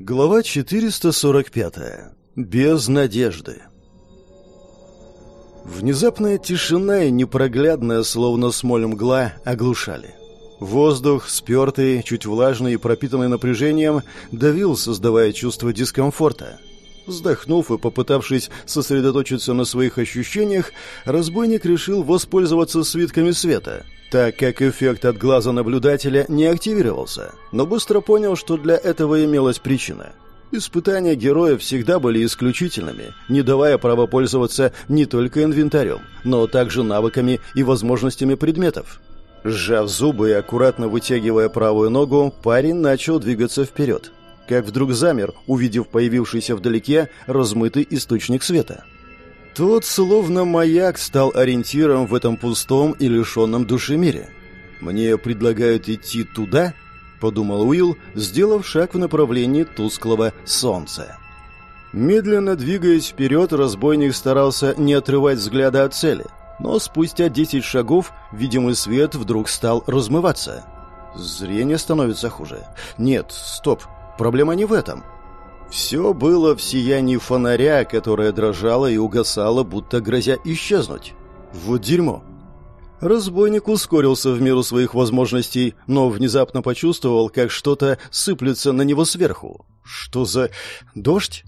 Глава 445. Без надежды. Внезапная тишина и непроглядная, словно смоль мгла, оглушали. Воздух, спертый, чуть влажный и пропитанный напряжением, давил, создавая чувство дискомфорта. Вздохнув и попытавшись сосредоточиться на своих ощущениях, разбойник решил воспользоваться свитками света — так как эффект от глаза наблюдателя не активировался, но быстро понял, что для этого имелась причина. Испытания героя всегда были исключительными, не давая права пользоваться не только инвентарем, но также навыками и возможностями предметов. Сжав зубы и аккуратно вытягивая правую ногу, парень начал двигаться вперед. Как вдруг замер, увидев появившийся вдалеке размытый источник света. Тот, словно маяк, стал ориентиром в этом пустом и лишенном души мире. «Мне предлагают идти туда?» — подумал Уилл, сделав шаг в направлении тусклого солнца. Медленно двигаясь вперед, разбойник старался не отрывать взгляда от цели, но спустя десять шагов видимый свет вдруг стал размываться. Зрение становится хуже. Нет, стоп, проблема не в этом. Все было в сиянии фонаря, которое дрожало и угасало, будто грозя исчезнуть. Вот дерьмо. Разбойник ускорился в меру своих возможностей, но внезапно почувствовал, как что-то сыплется на него сверху. Что за... дождь?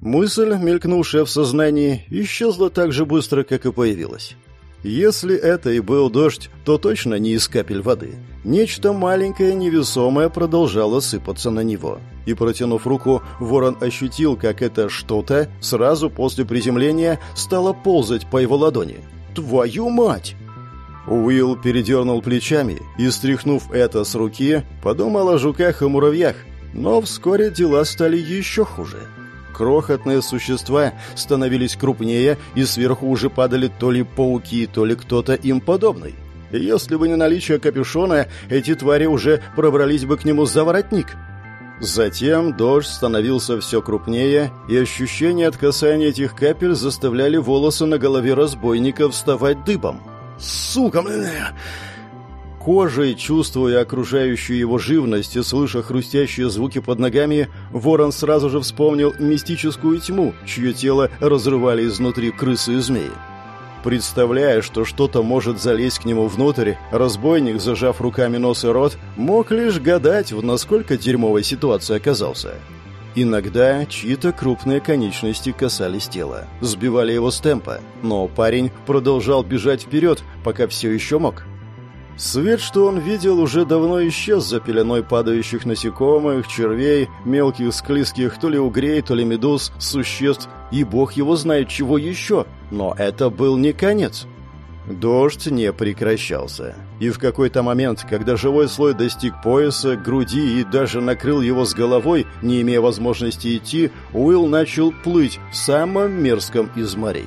Мысль, мелькнувшая в сознании, исчезла так же быстро, как и появилась. Если это и был дождь, то точно не из капель воды. Нечто маленькое невесомое продолжало сыпаться на него. И, протянув руку, ворон ощутил, как это что-то сразу после приземления стало ползать по его ладони. «Твою мать!» Уилл передернул плечами и, стряхнув это с руки, подумал о жуках и муравьях. Но вскоре дела стали еще хуже. Крохотные существа становились крупнее, и сверху уже падали то ли пауки, то ли кто-то им подобный. Если бы не наличие капюшона, эти твари уже пробрались бы к нему за воротник. Затем дождь становился все крупнее, и ощущения от касания этих капель заставляли волосы на голове разбойника вставать дыбом. «Сука, блин!» Кожей, чувствуя окружающую его живность и слыша хрустящие звуки под ногами, ворон сразу же вспомнил мистическую тьму, чье тело разрывали изнутри крысы и змеи. Представляя, что что-то может залезть к нему внутрь, разбойник, зажав руками нос и рот, мог лишь гадать, в насколько дерьмовой ситуации оказался. Иногда чьи-то крупные конечности касались тела, сбивали его с темпа, но парень продолжал бежать вперед, пока все еще мог. Свет, что он видел, уже давно исчез за пеленой падающих насекомых, червей, мелких склизких, то ли угрей, то ли медуз, существ, и бог его знает чего еще. Но это был не конец. Дождь не прекращался. И в какой-то момент, когда живой слой достиг пояса, груди и даже накрыл его с головой, не имея возможности идти, Уилл начал плыть в самом мерзком из морей.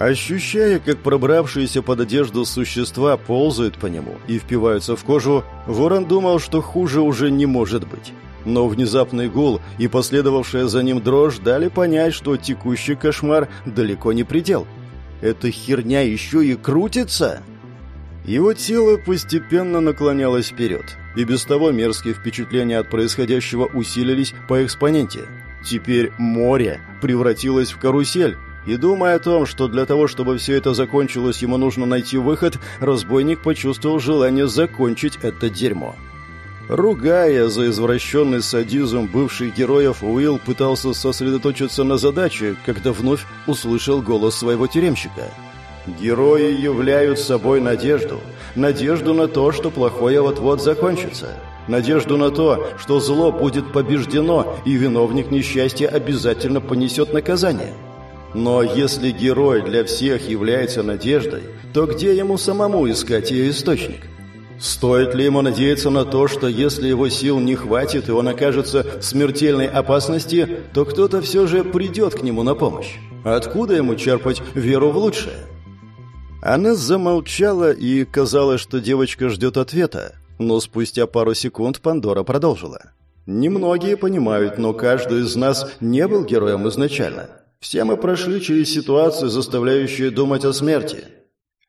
Ощущая, как пробравшиеся под одежду существа ползают по нему и впиваются в кожу, Ворон думал, что хуже уже не может быть. Но внезапный гул и последовавшая за ним дрожь дали понять, что текущий кошмар далеко не предел. Эта херня еще и крутится. Его тело постепенно наклонялось вперед, и без того мерзкие впечатления от происходящего усилились по экспоненте. Теперь море превратилось в карусель, и думая о том, что для того, чтобы все это закончилось, ему нужно найти выход, разбойник почувствовал желание закончить это дерьмо. Ругая за извращенный садизм бывших героев, Уилл пытался сосредоточиться на задаче, когда вновь услышал голос своего тюремщика. «Герои являют собой надежду. Надежду на то, что плохое вот-вот закончится. Надежду на то, что зло будет побеждено, и виновник несчастья обязательно понесет наказание». Но если герой для всех является надеждой, то где ему самому искать ее источник? Стоит ли ему надеяться на то, что если его сил не хватит и он окажется в смертельной опасности, то кто-то все же придет к нему на помощь? Откуда ему черпать веру в лучшее? Она замолчала, и казалось, что девочка ждет ответа, но спустя пару секунд Пандора продолжила. «Немногие понимают, но каждый из нас не был героем изначально. Все мы прошли через ситуацию, заставляющую думать о смерти.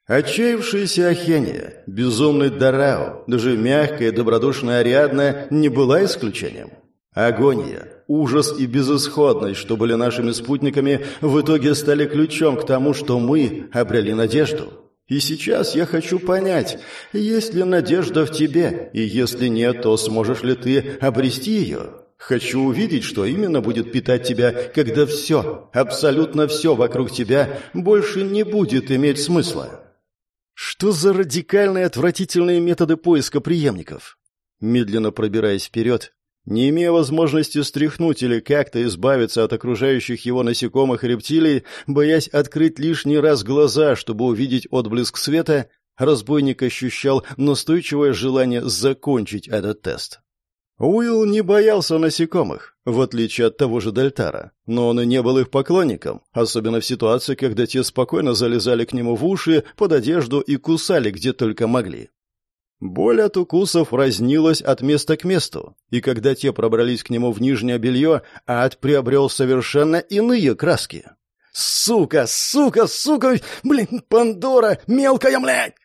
Отчаявшаяся Ахения, безумный Дарао, даже мягкая и добродушная Ариадна не была исключением. Агония, ужас и безысходность, что были нашими спутниками, в итоге стали ключом к тому, что мы обрели надежду. И сейчас я хочу понять, есть ли надежда в тебе, и если нет, то сможешь ли ты обрести ее? Хочу увидеть, что именно будет питать тебя, когда все, абсолютно все вокруг тебя больше не будет иметь смысла. Что за радикальные отвратительные методы поиска преемников? Медленно пробираясь вперед, не имея возможности стряхнуть или как-то избавиться от окружающих его насекомых и рептилий, боясь открыть лишний раз глаза, чтобы увидеть отблеск света, разбойник ощущал настойчивое желание закончить этот тест. Уилл не боялся насекомых, в отличие от того же Дельтара, но он и не был их поклонником, особенно в ситуации, когда те спокойно залезали к нему в уши, под одежду и кусали где только могли. Боль от укусов разнилась от места к месту, и когда те пробрались к нему в нижнее белье, ад приобрел совершенно иные краски. «Сука! Сука! Сука! Блин, Пандора! Мелкая, блядь!»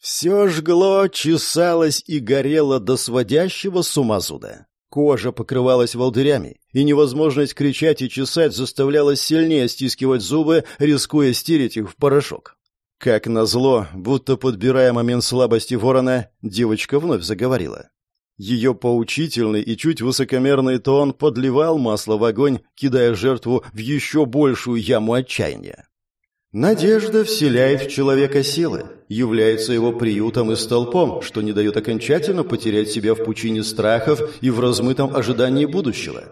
Все жгло, чесалось и горело до сводящего с ума зуда. Кожа покрывалась волдырями, и невозможность кричать и чесать заставляла сильнее стискивать зубы, рискуя стереть их в порошок. Как назло, будто подбирая момент слабости ворона, девочка вновь заговорила. Ее поучительный и чуть высокомерный тон подливал масло в огонь, кидая жертву в еще большую яму отчаяния. Надежда вселяет в человека силы, является его приютом и столпом, что не дает окончательно потерять себя в пучине страхов и в размытом ожидании будущего.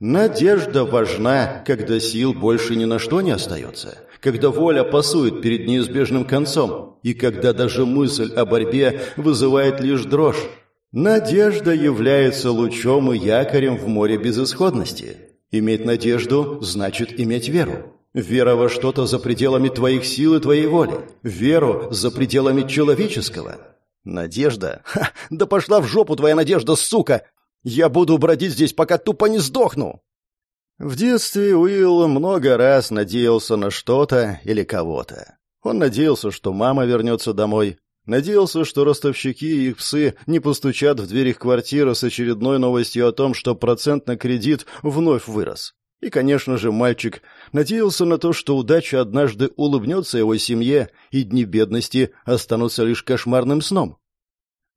Надежда важна, когда сил больше ни на что не остается когда воля пасует перед неизбежным концом, и когда даже мысль о борьбе вызывает лишь дрожь. Надежда является лучом и якорем в море безысходности. Иметь надежду значит иметь веру. Вера во что-то за пределами твоих сил и твоей воли. Веру за пределами человеческого. Надежда? Ха, да пошла в жопу твоя надежда, сука! Я буду бродить здесь, пока тупо не сдохну. В детстве Уилл много раз надеялся на что-то или кого-то. Он надеялся, что мама вернется домой, надеялся, что ростовщики и их псы не постучат в дверь их квартиры с очередной новостью о том, что процент на кредит вновь вырос. И, конечно же, мальчик надеялся на то, что удача однажды улыбнется его семье, и дни бедности останутся лишь кошмарным сном.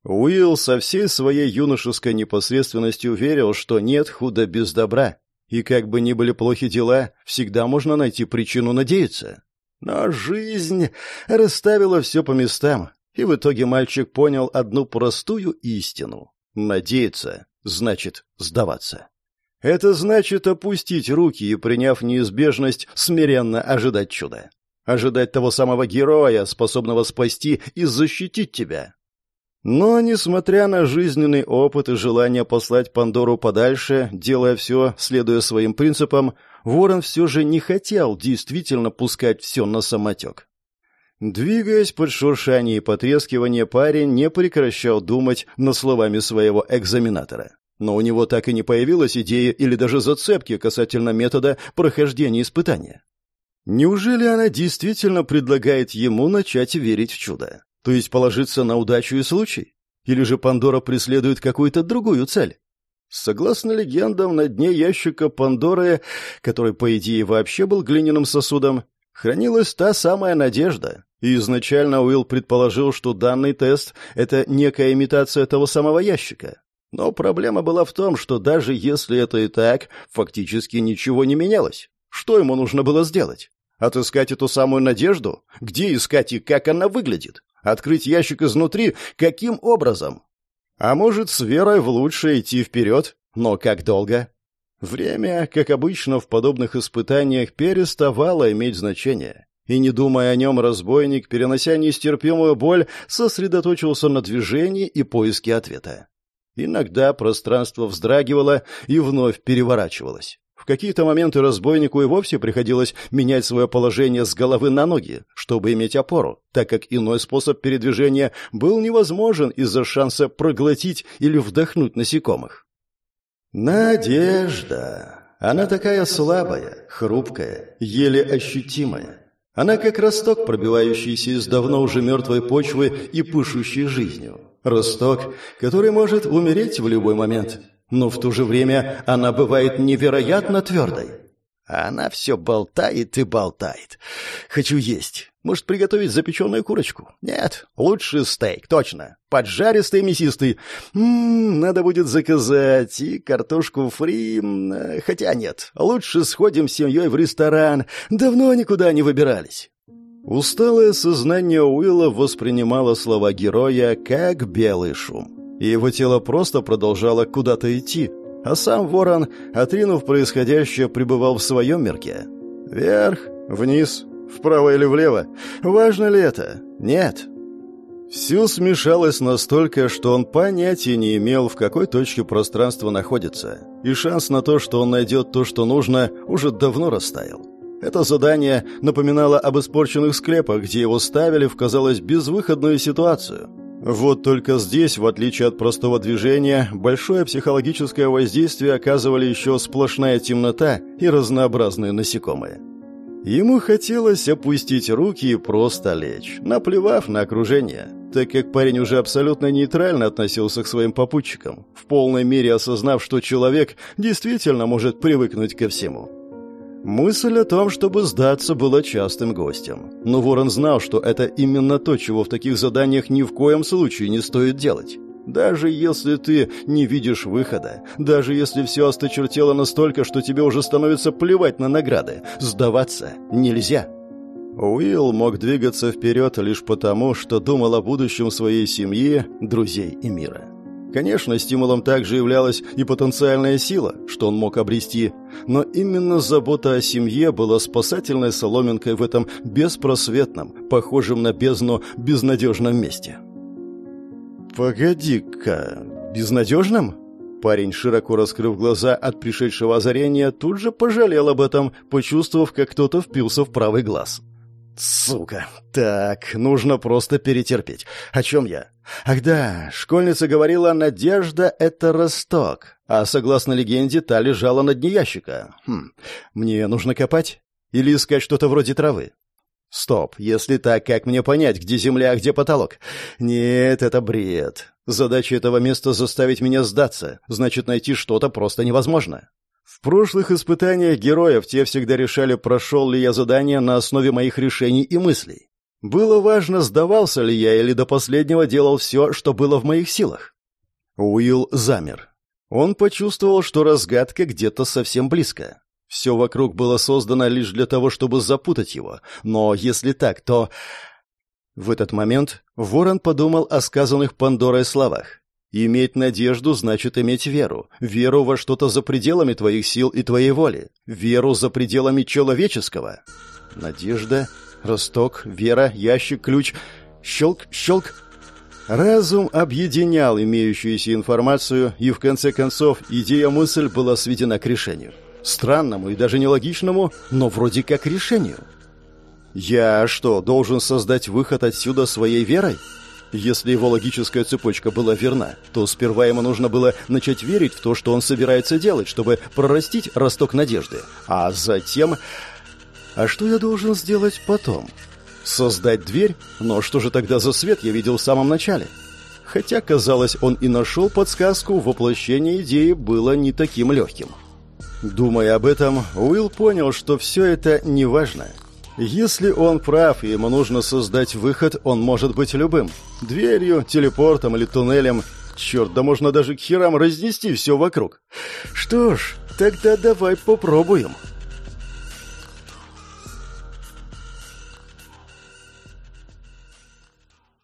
Уилл со всей своей юношеской непосредственностью верил, что нет худа без добра, и как бы ни были плохи дела, всегда можно найти причину надеяться. Но жизнь расставила все по местам, и в итоге мальчик понял одну простую истину. Надеяться значит сдаваться. Это значит опустить руки и, приняв неизбежность, смиренно ожидать чуда. Ожидать того самого героя, способного спасти и защитить тебя. Но, несмотря на жизненный опыт и желание послать Пандору подальше, делая все, следуя своим принципам, Ворон все же не хотел действительно пускать все на самотек. Двигаясь под шуршание и потрескивание, парень не прекращал думать над словами своего экзаменатора. Но у него так и не появилась идея или даже зацепки касательно метода прохождения испытания. Неужели она действительно предлагает ему начать верить в чудо? То есть положиться на удачу и случай? Или же Пандора преследует какую-то другую цель? Согласно легендам, на дне ящика Пандоры, который, по идее, вообще был глиняным сосудом, хранилась та самая надежда. И изначально Уилл предположил, что данный тест — это некая имитация того самого ящика. Но проблема была в том, что даже если это и так, фактически ничего не менялось. Что ему нужно было сделать? Отыскать эту самую надежду? Где искать и как она выглядит? Открыть ящик изнутри? Каким образом? А может, с верой в лучшее идти вперед? Но как долго? Время, как обычно в подобных испытаниях, переставало иметь значение. И не думая о нем, разбойник, перенося нестерпимую боль, сосредоточился на движении и поиске ответа. Иногда пространство вздрагивало и вновь переворачивалось. В какие-то моменты разбойнику и вовсе приходилось менять свое положение с головы на ноги, чтобы иметь опору, так как иной способ передвижения был невозможен из-за шанса проглотить или вдохнуть насекомых. Надежда. Она такая слабая, хрупкая, еле ощутимая. Она как росток, пробивающийся из давно уже мертвой почвы и пышущий жизнью. Росток, который может умереть в любой момент, но в то же время она бывает невероятно твердой. А она все болтает и болтает. Хочу есть. Может, приготовить запеченную курочку? Нет, лучше стейк, точно. Поджаристый, мясистый. Ммм, надо будет заказать. И картошку фри... Хотя нет, лучше сходим с семьей в ресторан. Давно никуда не выбирались. Усталое сознание Уилла воспринимало слова героя как белый шум. И его тело просто продолжало куда-то идти, а сам ворон, отринув происходящее, пребывал в своем мирке. Вверх, вниз, вправо или влево. Важно ли это? Нет. Все смешалось настолько, что он понятия не имел, в какой точке пространства находится, и шанс на то, что он найдет то, что нужно, уже давно растаял. Это задание напоминало об испорченных склепах, где его ставили в, казалось, безвыходную ситуацию – вот только здесь, в отличие от простого движения, большое психологическое воздействие оказывали еще сплошная темнота и разнообразные насекомые. Ему хотелось опустить руки и просто лечь, наплевав на окружение, так как парень уже абсолютно нейтрально относился к своим попутчикам, в полной мере осознав, что человек действительно может привыкнуть ко всему. Мысль о том, чтобы сдаться, была частым гостем. Но Ворон знал, что это именно то, чего в таких заданиях ни в коем случае не стоит делать. Даже если ты не видишь выхода, даже если все осточертело настолько, что тебе уже становится плевать на награды, сдаваться нельзя. Уилл мог двигаться вперед лишь потому, что думал о будущем своей семьи, друзей и мира. Конечно, стимулом также являлась и потенциальная сила, что он мог обрести, но именно забота о семье была спасательной соломинкой в этом беспросветном, похожем на бездну, безнадежном месте. «Погоди-ка, безнадежном?» Парень, широко раскрыв глаза от пришедшего озарения, тут же пожалел об этом, почувствовав, как кто-то впился в правый глаз. Сука. Так, нужно просто перетерпеть. О чем я? Ах да, школьница говорила, надежда — это росток. А согласно легенде, та лежала на дне ящика. Хм, мне нужно копать? Или искать что-то вроде травы? Стоп, если так, как мне понять, где земля, а где потолок? Нет, это бред. Задача этого места заставить меня сдаться. Значит, найти что-то просто невозможно. В прошлых испытаниях героев те всегда решали, прошел ли я задание на основе моих решений и мыслей. Было важно, сдавался ли я или до последнего делал все, что было в моих силах. Уилл замер. Он почувствовал, что разгадка где-то совсем близко. Все вокруг было создано лишь для того, чтобы запутать его. Но если так, то... В этот момент Ворон подумал о сказанных Пандорой словах. Иметь надежду значит иметь веру. Веру во что-то за пределами твоих сил и твоей воли. Веру за пределами человеческого. Надежда, росток, вера, ящик, ключ. Щелк, щелк. Разум объединял имеющуюся информацию, и в конце концов идея-мысль была сведена к решению. Странному и даже нелогичному, но вроде как решению. «Я что, должен создать выход отсюда своей верой?» Если его логическая цепочка была верна, то сперва ему нужно было начать верить в то, что он собирается делать, чтобы прорастить росток надежды. А затем... А что я должен сделать потом? Создать дверь? Но что же тогда за свет я видел в самом начале? Хотя, казалось, он и нашел подсказку, воплощение идеи было не таким легким. Думая об этом, Уилл понял, что все это неважно. важно. Если он прав, и ему нужно создать выход, он может быть любым. Дверью, телепортом или туннелем. Черт, да можно даже к херам разнести все вокруг. Что ж, тогда давай попробуем.